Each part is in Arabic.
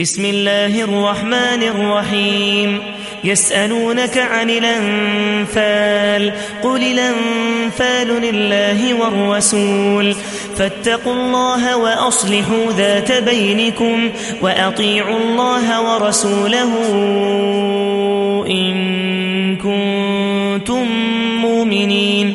بسم الله الرحمن الرحيم. يسألونك عن الأنفال. قل الأنفال لله والرسول. فاتقوا الله وأصلحوا ذات بينكم وأطيعوا الله ورسوله إن كنتم مؤمنين.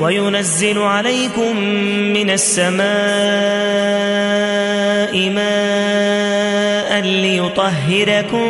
وينزل عليكم من السماء ماء ليطهركم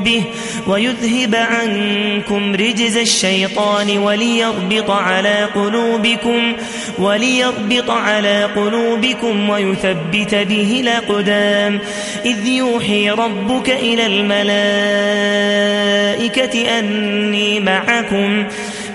به ويذهب عنكم رجز الشيطان وليربط على قلوبكم وليربط على قلوبكم ويثبت به الأقدام إذ يوحي ربك إلى الملائكة أني معكم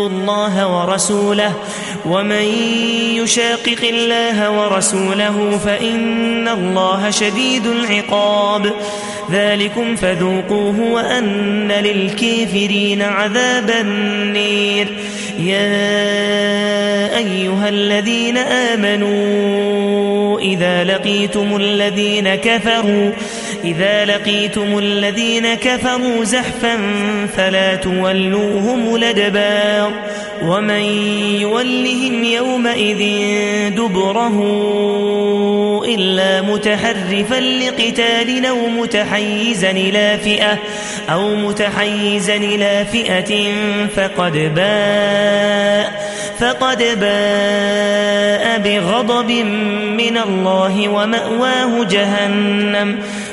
شاقوا الله ورسوله ومن يشاقق الله ورسوله فإن الله شديد العقاب ذلكم فذوقوه وأن للكافرين عذاب النير يا أيها الذين آمنوا إذا لقيتم الذين كفروا إذا لقيتم الذين كفروا زحفا فلا تولوهم الأدبار ومن يولهم يومئذ دبره إلا متحرفا لقتال أو متحيزا إلى فئة أو متحيزا إلى فئة فقد باء فقد باء بغضب من الله ومأواه جهنم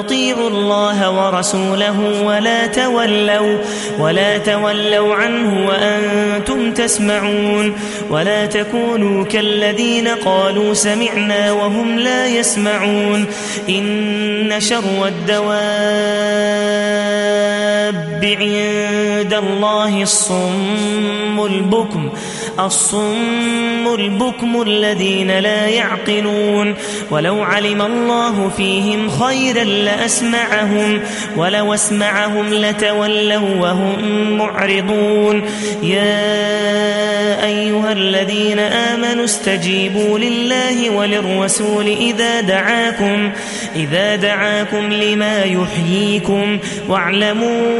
أطيعوا الله ورسوله ولا تولوا ولا تولوا عنه وأنتم تسمعون ولا تكونوا كالذين قالوا سمعنا وهم لا يسمعون إن شر الدواب عند الله الصم البكم الصم البكم الذين لا يعقلون. ولو علم الله فيهم خيرا لأسمعهم ولو أسمعهم لتولوا وهم معرضون. يا أيها الذين آمنوا استجيبوا لله وللرسول إذا دعاكم إذا دعاكم لما يحييكم واعلموا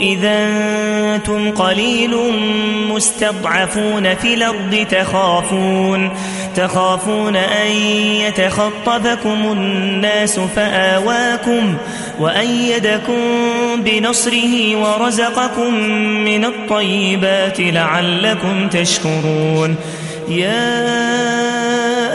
إذا أنتم قليل مستضعفون في الأرض تخافون تخافون أن يتخطفكم الناس فآواكم وأيدكم بنصره ورزقكم من الطيبات لعلكم تشكرون. يا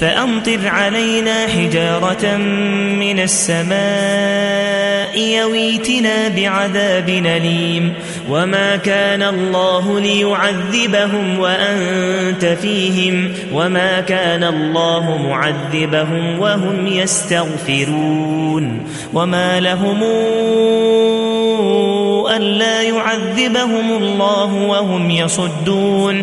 فأمطر علينا حجارة من السماء يويتنا بعذاب نليم وما كان الله ليعذبهم وأنت فيهم. وما كان الله معذبهم وهم يستغفرون. وما لهم ألا يعذبهم الله وهم يصدون.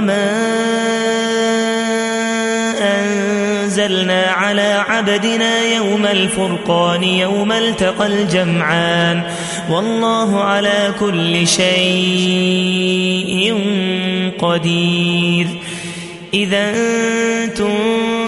وما أنزلنا على عبدنا يوم الفرقان يوم التقى الجمعان والله على كل شيء قدير إذا أنتم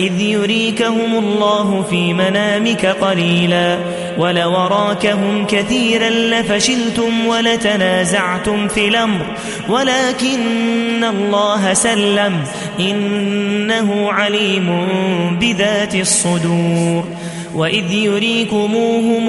إذ يريكهم الله في منامك قليلا ولوراكهم كثيرا لفشلتم ولتنازعتم في الأمر. ولكن الله سلم إنه عليم بذات الصدور. وإذ يريكموهم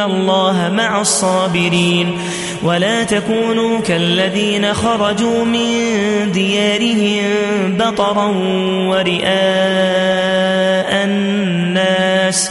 الله مع الصابرين ولا تكونوا كالذين خرجوا من ديارهم بطرا ورئاء الناس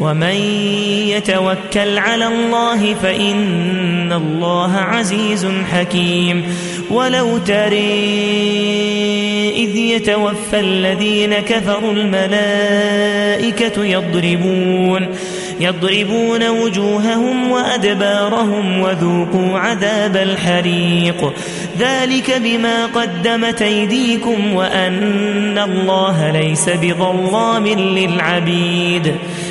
ومن يتوكل على الله فإن الله عزيز حكيم. ولو تري إذ يتوفى الذين كفروا الملائكة يضربون يضربون وجوههم وأدبارهم وذوقوا عذاب الحريق. ذلك بما قدمت أيديكم وأن الله ليس بظلام للعبيد.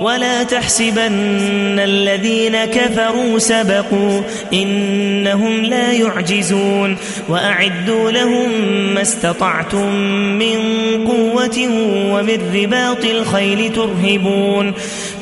ولا تحسبن الذين كفروا سبقوا إنهم لا يعجزون وأعدوا لهم ما استطعتم من قوة ومن رباط الخيل ترهبون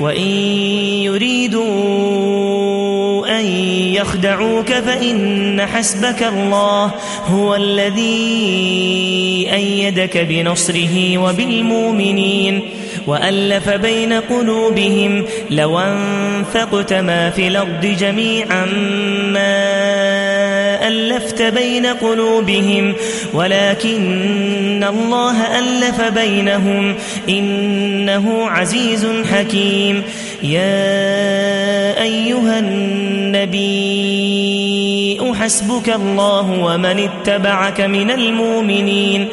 وإن يريدوا أن يخدعوك فإن حسبك الله هو الذي أيدك بنصره وبالمؤمنين وألف بين قلوبهم لو أنفقت ما في الأرض جميعا ما ألفت بين قلوبهم ولكن الله ألف بينهم. إنه عزيز حكيم. يا أيها النبي حسبك الله ومن اتبعك من المؤمنين.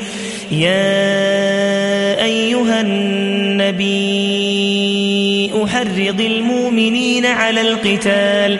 يا أيها النبي أحرض المؤمنين على القتال.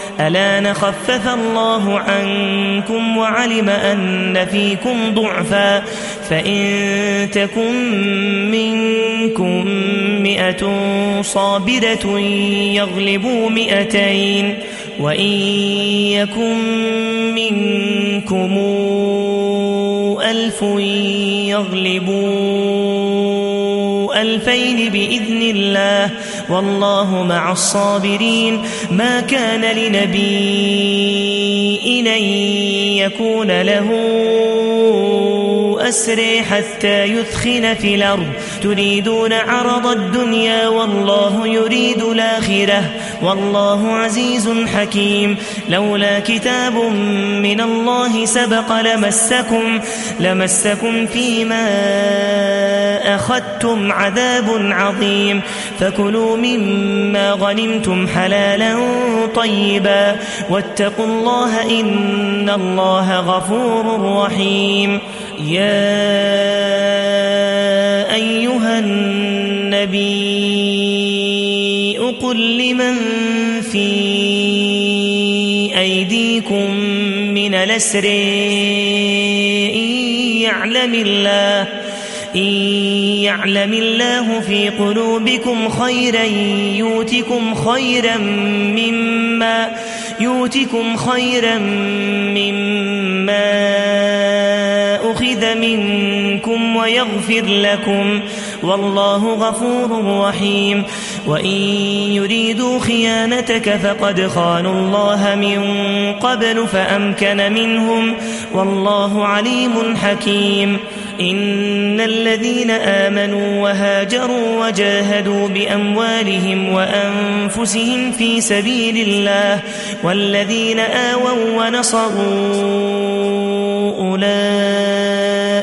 ألا نخفف الله عنكم وعلم أن فيكم ضعفا فإن تكن منكم مئة صابرة يغلبوا مئتين وإن يكن منكم ألف يغلبوا ألفين بإذن الله والله مع الصابرين ما كان لنبي أن يكون له أسري حتى يثخن في الأرض. تريدون عرض الدنيا والله يريد الآخرة. والله عزيز حكيم. لولا كتاب من الله سبق لمسكم لمسكم فيما أخذتم عذاب عظيم. فكلوا مما غنمتم حلالا طيبا. واتقوا الله إن الله غفور رحيم. يا أيها النبي قل لمن في أيديكم من الأسر إن يعلم الله إن يعلم الله في قلوبكم خيرا يؤتكم خيرا مما يؤتكم خيرا مما أخذ منكم ويغفر لكم. والله غفور رحيم. وإن يريدوا خيانتك فقد خانوا الله من قبل فأمكن منهم. والله عليم حكيم. إن الذين آمنوا وهاجروا وجاهدوا بأموالهم وأنفسهم في سبيل الله والذين آووا ونصروا